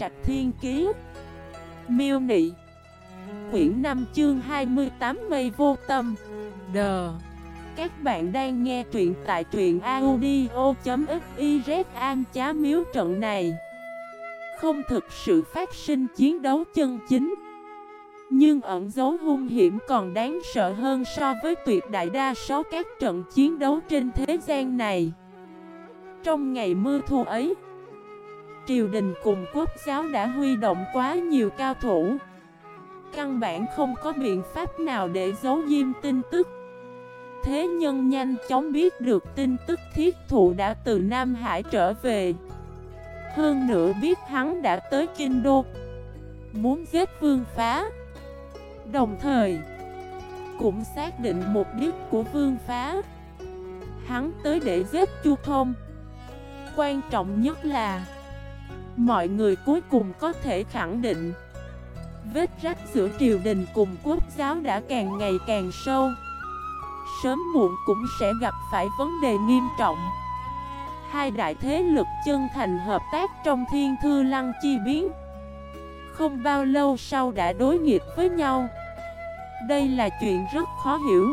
Trạch Thiên Kiế Miêu Nị. Quyển 5 chương 28 Mây Vô Tâm. Đờ Các bạn đang nghe truyện tại truyện audio.xyz An chá miếu trận này. Không thực sự phát sinh chiến đấu chân chính, Nhưng ẩn dấu hung hiểm còn đáng sợ hơn so với tuyệt đại đa số các trận chiến đấu trên thế gian này. Trong ngày mưa thu ấy triều đình cùng quốc giáo đã huy động quá nhiều cao thủ. Căn bản không có biện pháp nào để giấu diêm tin tức. Thế nhân nhanh chóng biết được tin tức thiết thụ đã từ Nam Hải trở về. Hơn nữa biết hắn đã tới Kinh Đô. Muốn giết vương phá. Đồng thời, Cũng xác định mục đích của vương phá. Hắn tới để giết Chu Thông. Quan trọng nhất là Mọi người cuối cùng có thể khẳng định. Vết rách giữa triều đình cùng quốc giáo đã càng ngày càng sâu. Sớm muộn cũng sẽ gặp phải vấn đề nghiêm trọng. Hai đại thế lực chân thành hợp tác trong thiên thư lăng chi biến. Không bao lâu sau đã đối nghịch với nhau. Đây là chuyện rất khó hiểu.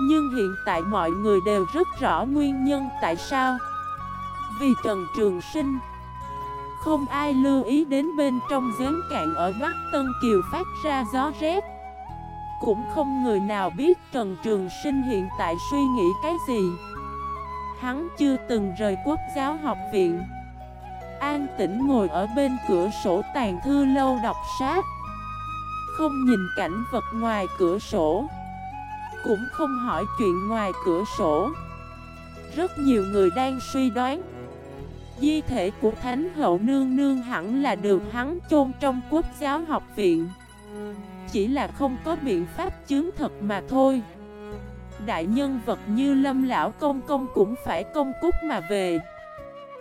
Nhưng hiện tại mọi người đều rất rõ nguyên nhân tại sao. Vì Trần Trường Sinh không ai lưu ý đến bên trong giếng cạn ở Bắc Tân Kiều phát ra gió rét. Cũng không người nào biết Trần Trường Sinh hiện tại suy nghĩ cái gì. Hắn chưa từng rời quốc giáo học viện. An tĩnh ngồi ở bên cửa sổ tàn thư lâu đọc sách Không nhìn cảnh vật ngoài cửa sổ. Cũng không hỏi chuyện ngoài cửa sổ. Rất nhiều người đang suy đoán Di thể của Thánh Hậu Nương Nương hẳn là được hắn chôn trong quốc giáo học viện. Chỉ là không có biện pháp chứng thật mà thôi. Đại nhân vật như Lâm Lão Công Công cũng phải công cúc mà về.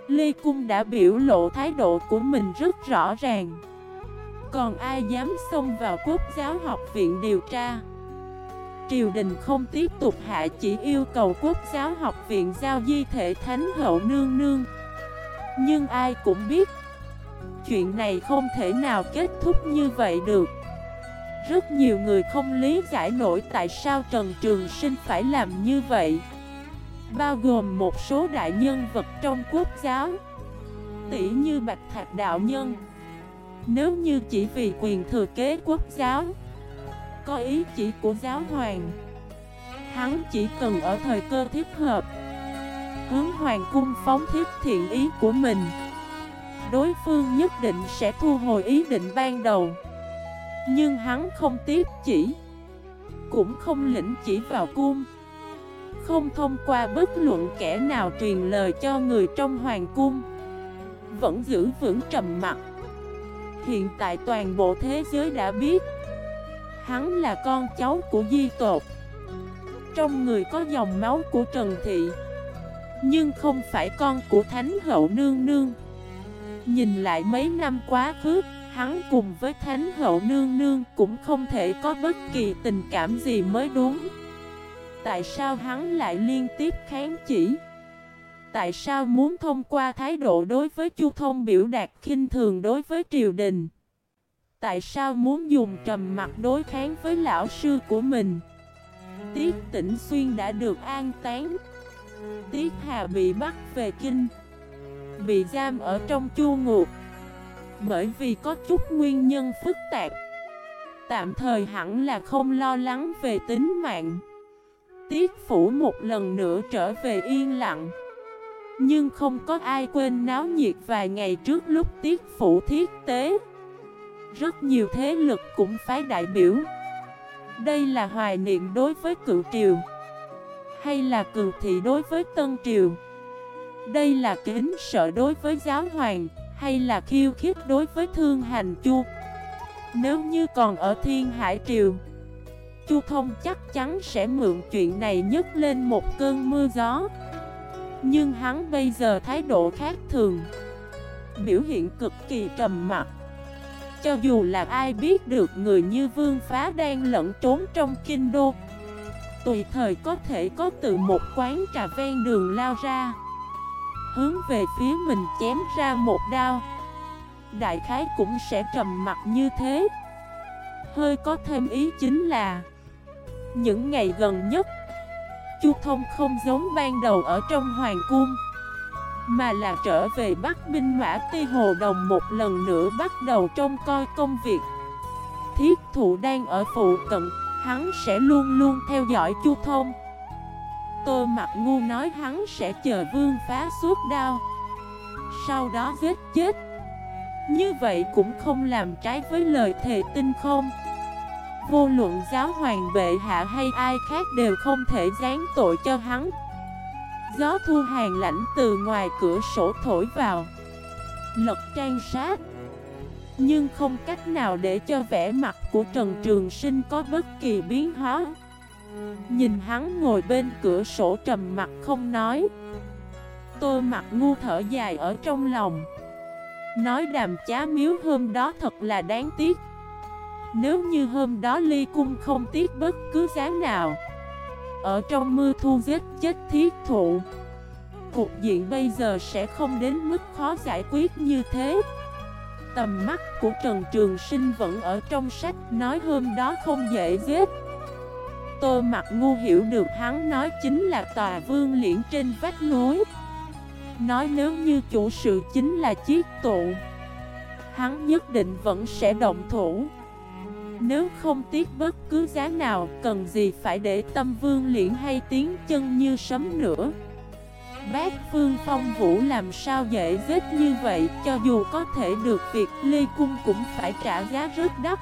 Lê Cung đã biểu lộ thái độ của mình rất rõ ràng. Còn ai dám xông vào quốc giáo học viện điều tra? Triều đình không tiếp tục hạ chỉ yêu cầu quốc giáo học viện giao di thể Thánh Hậu Nương Nương nhưng ai cũng biết, Chuyện này không thể nào kết thúc như vậy được. Rất nhiều người không lý giải nổi tại sao Trần Trường Sinh phải làm như vậy. Bao gồm một số đại nhân vật trong quốc giáo, Tỷ như Bạch Thạch Đạo Nhân. Nếu như chỉ vì quyền thừa kế quốc giáo, Có ý chỉ của giáo hoàng, Hắn chỉ cần ở thời cơ thích hợp hướng hoàng cung phóng thiết thiện ý của mình. Đối phương nhất định sẽ thu hồi ý định ban đầu. Nhưng hắn không tiếp chỉ, Cũng không lĩnh chỉ vào cung. Không thông qua bất luận kẻ nào truyền lời cho người trong hoàng cung, Vẫn giữ vững trầm mặt Hiện tại toàn bộ thế giới đã biết, Hắn là con cháu của Di Tột Trong người có dòng máu của Trần Thị nhưng không phải con của Thánh Hậu Nương Nương. Nhìn lại mấy năm quá khứ, Hắn cùng với Thánh Hậu Nương Nương cũng không thể có bất kỳ tình cảm gì mới đúng. Tại sao hắn lại liên tiếp kháng chỉ? Tại sao muốn thông qua thái độ đối với Chu Thông biểu đạt khinh thường đối với triều đình? Tại sao muốn dùng trầm mặt đối kháng với lão sư của mình? Tiết tỉnh xuyên đã được an tán Tiết Hà bị bắt về kinh, Bị giam ở trong chu ngục. Bởi vì có chút nguyên nhân phức tạp, Tạm thời hẳn là không lo lắng về tính mạng. Tiết phủ một lần nữa trở về yên lặng, Nhưng không có ai quên náo nhiệt vài ngày trước lúc tiết phủ thiết tế. Rất nhiều thế lực cũng phái đại biểu. Đây là hoài niệm đối với cựu triều hay là cường thị đối với Tân Triều? Đây là kính sợ đối với giáo hoàng, Hay là khiêu khích đối với thương hành chu? Nếu như còn ở Thiên Hải Triều, Chu Thông chắc chắn sẽ mượn chuyện này nhấc lên một cơn mưa gió. Nhưng hắn bây giờ thái độ khác thường, Biểu hiện cực kỳ trầm mặc. Cho dù là ai biết được người như Vương Phá đang lẫn trốn trong kinh đô Tùy thời có thể có từ một quán trà ven đường lao ra. Hướng về phía mình chém ra một đao. Đại khái cũng sẽ trầm mặt như thế. Hơi có thêm ý chính là, Những ngày gần nhất, Chu Thông không giống ban đầu ở trong Hoàng Cung, Mà là trở về Bắc Minh Mã Tây Hồ Đồng một lần nữa bắt đầu trông coi công việc. Thiết thụ đang ở phụ cận. Hắn sẽ luôn luôn theo dõi Chu Thông. Tô mặt ngu nói hắn sẽ chờ vương phá suốt đao. Sau đó giết chết. Như vậy cũng không làm trái với lời thề tinh không. Vô luận giáo hoàng bệ hạ hay ai khác đều không thể gián tội cho hắn. Gió thu hàng lạnh từ ngoài cửa sổ thổi vào. Lật trang sát. Nhưng không cách nào để cho vẻ mặt của Trần Trường Sinh có bất kỳ biến hóa. Nhìn hắn ngồi bên cửa sổ trầm mặt không nói. Tôi mặt ngu thở dài ở trong lòng. Nói đàm chá miếu hôm đó thật là đáng tiếc. Nếu như hôm đó ly cung không tiếc bất cứ giá nào. Ở trong mưa thu giết chết thiết thụ. Cục diện bây giờ sẽ không đến mức khó giải quyết như thế. Tầm mắt của Trần Trường Sinh vẫn ở trong sách, Nói hôm đó không dễ giết. Tô mặt ngu hiểu được hắn nói chính là tòa vương liễn trên vách núi. Nói nếu như chủ sự chính là chiếc tụ, Hắn nhất định vẫn sẽ động thủ. Nếu không tiếc bất cứ giá nào, Cần gì phải để tâm vương liễn hay tiếng chân như sấm nữa? Bác Phương Phong Vũ làm sao dễ giết như vậy, Cho dù có thể được việc ly Cung cũng phải trả giá rất đắt.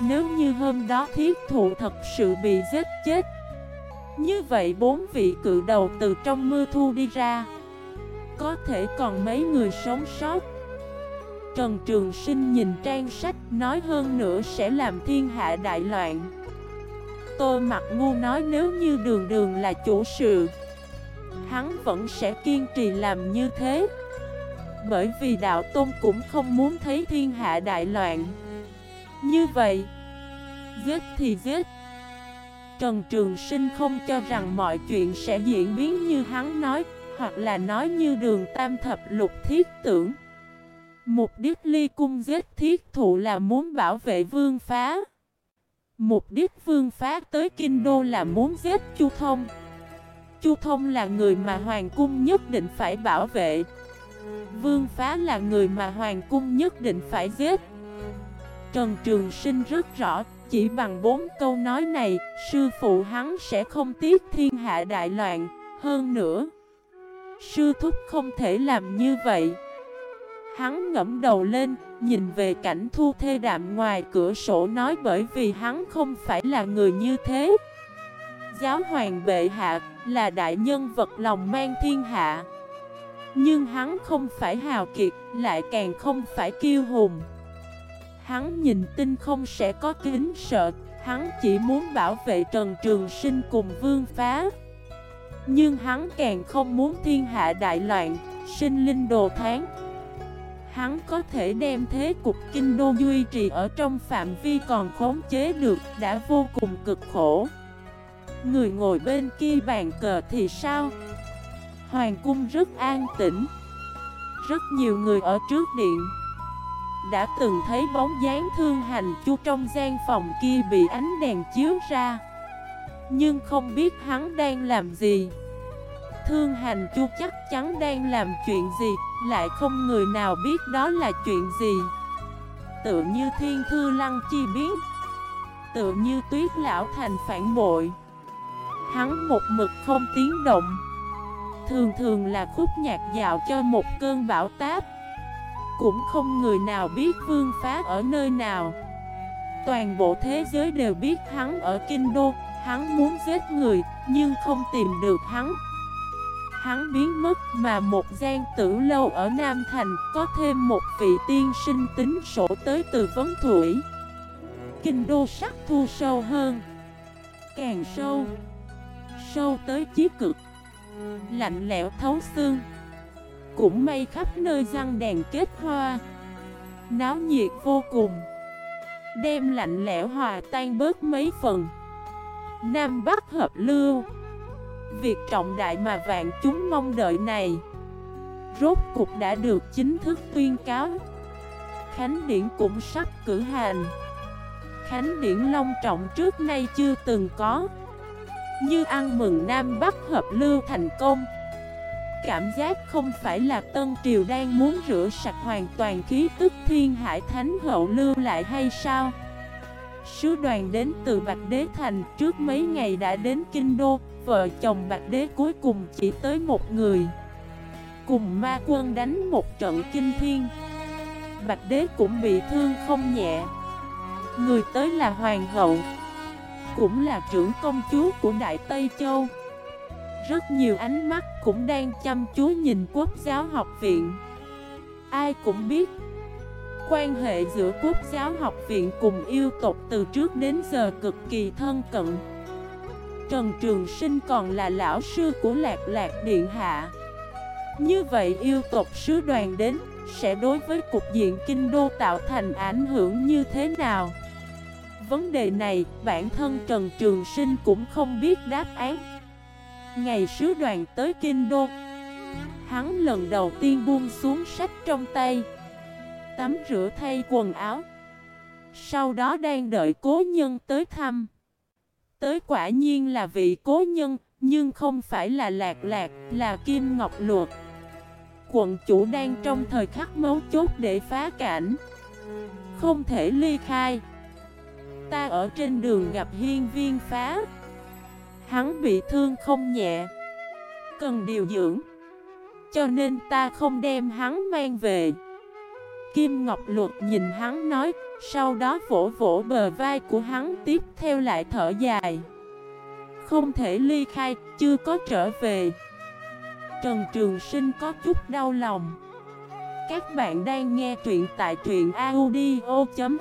Nếu như hôm đó thiết thụ thật sự bị giết chết. Như vậy bốn vị cự đầu từ trong mưa thu đi ra. Có thể còn mấy người sống sót. Trần Trường Sinh nhìn trang sách nói hơn nữa sẽ làm thiên hạ đại loạn. Tôi mặt ngu nói nếu như đường đường là chủ sự. Hắn vẫn sẽ kiên trì làm như thế Bởi vì đạo tôn cũng không muốn thấy thiên hạ đại loạn như vậy, giết thì giết. Trần Trường Sinh không cho rằng mọi chuyện sẽ diễn biến như hắn nói, hoặc là nói như đường tam thập lục thiết tưởng. Mục đích ly cung giết thiết thụ là muốn bảo vệ vương phá. Mục đích vương phá tới kinh đô là muốn giết Chu Thông. Chu Thông là người mà Hoàng cung nhất định phải bảo vệ. Vương phá là người mà Hoàng cung nhất định phải giết. Trần Trường Sinh rất rõ, chỉ bằng bốn câu nói này, sư phụ hắn sẽ không tiếc thiên hạ đại loạn, hơn nữa. Sư thúc không thể làm như vậy. Hắn ngẫm đầu lên, nhìn về cảnh thu thê đạm ngoài cửa sổ nói bởi vì hắn không phải là người như thế. Giáo hoàng bệ hạ là đại nhân vật lòng mang thiên hạ. Nhưng hắn không phải hào kiệt, lại càng không phải kiêu hùng. Hắn nhìn tinh không sẽ có kính sợ Hắn chỉ muốn bảo vệ Trần Trường Sinh cùng vương phá Nhưng hắn càng không muốn thiên hạ đại loạn Sinh linh đồ tháng Hắn có thể đem thế cục kinh đô duy trì ở trong phạm vi còn khống chế được Đã vô cùng cực khổ Người ngồi bên kia bàn cờ thì sao? Hoàng cung rất an tĩnh. Rất nhiều người ở trước điện. Đã từng thấy bóng dáng thương hành chu trong gian phòng kia bị ánh đèn chiếu ra. Nhưng không biết hắn đang làm gì. Thương hành chu chắc chắn đang làm chuyện gì. Lại không người nào biết đó là chuyện gì. Tự như thiên thư lăng chi biến, Tự như tuyết lão thành phản bội. Hắn một mực không tiếng động. Thường thường là khúc nhạc dạo cho một cơn bão táp. Cũng không người nào biết vương phá ở nơi nào. Toàn bộ thế giới đều biết hắn ở Kinh Đô. Hắn muốn giết người, nhưng không tìm được hắn. Hắn biến mất mà một gian tử lâu ở Nam Thành Có thêm một vị tiên sinh tính sổ tới từ Vấn Thủy. Kinh Đô sắc thu sâu hơn, Càng sâu. Sâu tới chí cực. Lạnh lẽo thấu xương. Cũng may khắp nơi răng đèn kết hoa. Náo nhiệt vô cùng. Đem lạnh lẽo hòa tan bớt mấy phần. Nam Bắc hợp lưu. Việc trọng đại mà vạn chúng mong đợi này, Rốt cục đã được chính thức tuyên cáo. Khánh Điển cũng sắp cử hành. Khánh Điển long trọng trước nay chưa từng có. Như ăn mừng Nam Bắc hợp lưu thành công. Cảm giác không phải là Tân Triều đang muốn rửa sạch hoàn toàn khí tức thiên hải thánh hậu lưu lại hay sao? Sứ đoàn đến từ Bạch Đế Thành trước mấy ngày đã đến Kinh Đô, Vợ chồng Bạch Đế cuối cùng chỉ tới một người. Cùng ma quân đánh một trận kinh thiên. Bạch Đế cũng bị thương không nhẹ. Người tới là Hoàng hậu. Cũng là trưởng công chúa của Đại Tây Châu. Rất nhiều ánh mắt cũng đang chăm chú nhìn quốc giáo học viện. Ai cũng biết, Quan hệ giữa quốc giáo học viện cùng yêu tộc từ trước đến giờ cực kỳ thân cận. Trần Trường Sinh còn là lão sư của Lạc Lạc Điện Hạ. Như vậy yêu tộc sứ đoàn đến Sẽ đối với cục diện kinh đô tạo thành ảnh hưởng như thế nào? Vấn đề này bản thân Trần Trường Sinh cũng không biết đáp án Ngày sứ đoàn tới kinh đô Hắn lần đầu tiên buông xuống sách trong tay Tắm rửa thay quần áo Sau đó đang đợi cố nhân tới thăm Tới quả nhiên là vị cố nhân, nhưng không phải là lạc lạc, là Kim Ngọc Luật. Quận chủ đang trong thời khắc mấu chốt để phá cảnh. Không thể ly khai. Ta ở trên đường gặp hiên viên phá. Hắn bị thương không nhẹ. Cần điều dưỡng. Cho nên ta không đem hắn mang về. Kim Ngọc Luật nhìn hắn nói, sau đó vỗ vỗ bờ vai của hắn tiếp theo lại thở dài. Không thể ly khai, chưa có trở về. Trần Trường Sinh có chút đau lòng. Các bạn đang nghe truyện tại truyện audio.fif